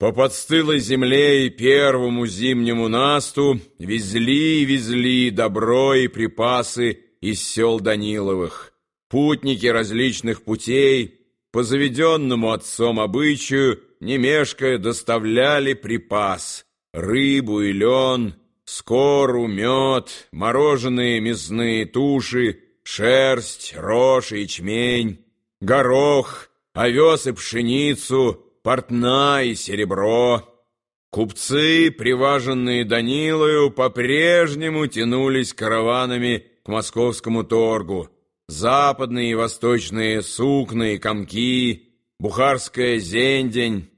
По подстылой земле и первому зимнему насту везли и везли добро и припасы из сел Даниловых. Путники различных путей, по заведенному отцом обычаю, не мешкая, доставляли припас — рыбу и лен, скору, мед, мороженые мясные туши, шерсть, рожь и ячмень, горох, овес и пшеницу — портна и серебро. Купцы, приваженные Данилою, по-прежнему тянулись караванами к московскому торгу. Западные и восточные сукна и комки, бухарская зендень,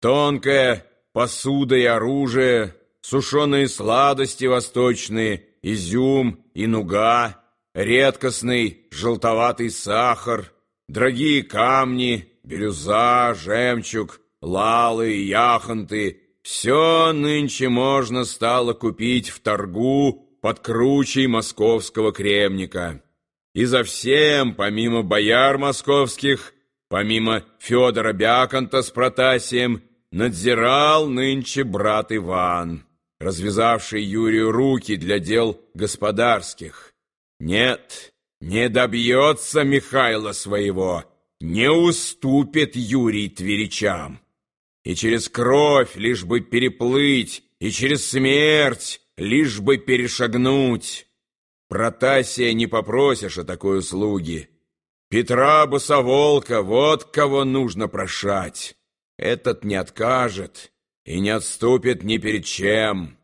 тонкая посуда и оружие, сушеные сладости восточные, изюм и нуга, редкостный желтоватый сахар, дорогие камни — бирюза, жемчуг, лалы, яхонты — все нынче можно стало купить в торгу под кручей московского кремника. И за всем, помимо бояр московских, помимо Федора Бяконта с Протасием, надзирал нынче брат Иван, развязавший Юрию руки для дел господарских. Нет, не добьется Михайла своего, не уступит Юрий тверичам. И через кровь лишь бы переплыть, и через смерть лишь бы перешагнуть. Протасия не попросишь о такой услуги. Петра Босоволка, вот кого нужно прошать. Этот не откажет и не отступит ни перед чем.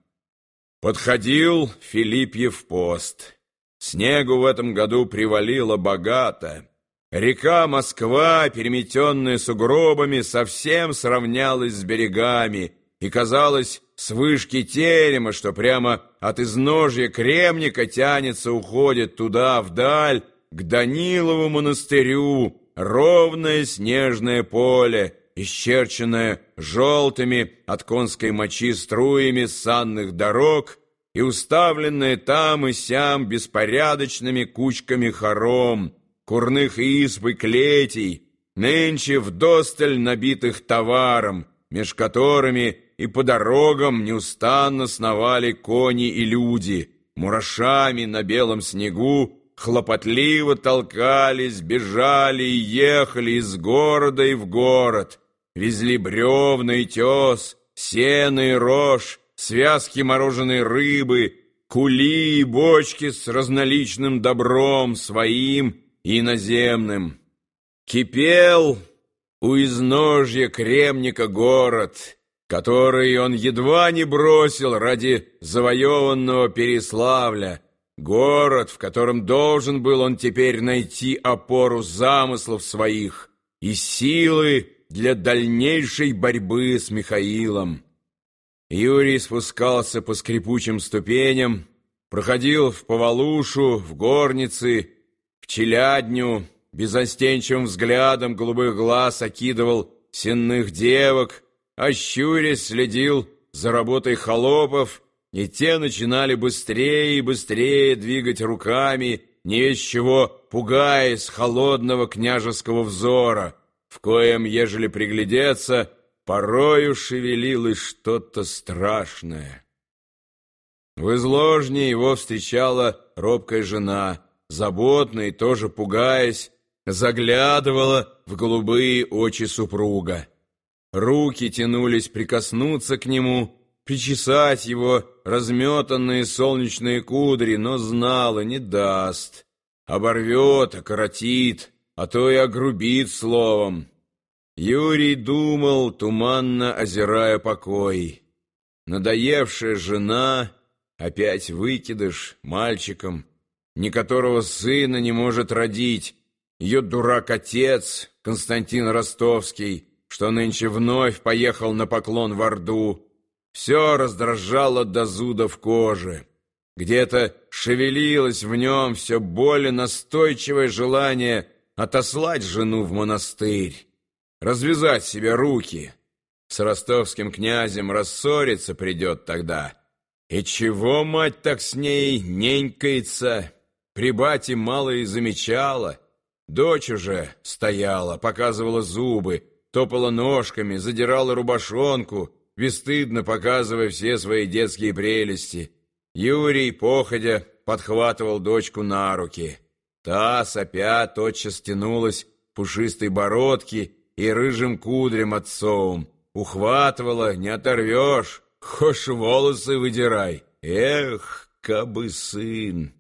Подходил Филиппьев пост. Снегу в этом году привалило богато. Река Москва, переметенная сугробами, совсем сравнялась с берегами. И казалось с вышки терема, что прямо от изножья Кремника тянется, уходит туда, вдаль, к Данилову монастырю, ровное снежное поле, исчерченное желтыми от конской мочи струями санных дорог и уставленное там и сям беспорядочными кучками хором, курных изб и клетей, нынче вдосталь набитых товаром, меж которыми и по дорогам неустанно сновали кони и люди, мурашами на белом снегу хлопотливо толкались, бежали и ехали из города и в город, везли бревна и тес, сено и рожь, связки мороженой рыбы, кули и бочки с разноличным добром своим и наземным. Кипел у изножья Кремника город, который он едва не бросил ради завоеванного Переславля, город, в котором должен был он теперь найти опору замыслов своих и силы для дальнейшей борьбы с Михаилом. Юрий спускался по скрипучим ступеням, проходил в Повалушу, в горницы, челядню, безостенчивым взглядом голубых глаз окидывал сенных девок, а щурясь следил за работой холопов, и те начинали быстрее и быстрее двигать руками, не из чего пугаясь холодного княжеского взора, в коем, ежели приглядеться, порою шевелилось что-то страшное. В изложне его встречала робкая жена — заботно и тоже пугаясь, заглядывала в голубые очи супруга. Руки тянулись прикоснуться к нему, причесать его разметанные солнечные кудри, но знала, не даст. Оборвет, окоротит, а то и огрубит словом. Юрий думал, туманно озирая покой. Надоевшая жена, опять выкидыш, мальчиком — ни которого сына не может родить, ее дурак-отец Константин Ростовский, что нынче вновь поехал на поклон в Орду, все раздражало до зуда в коже. Где-то шевелилось в нем все более настойчивое желание отослать жену в монастырь, развязать себе руки. С ростовским князем рассориться придет тогда. И чего мать так с ней ненькается?» При бате мало и замечала. Дочь уже стояла, показывала зубы, топала ножками, задирала рубашонку, бесстыдно показывая все свои детские прелести. Юрий, походя, подхватывал дочку на руки. Та, сопя, тотчас тянулась пушистой бородки и рыжим кудрем отцовым. Ухватывала, не оторвешь, хошь волосы выдирай. Эх, кабы сын!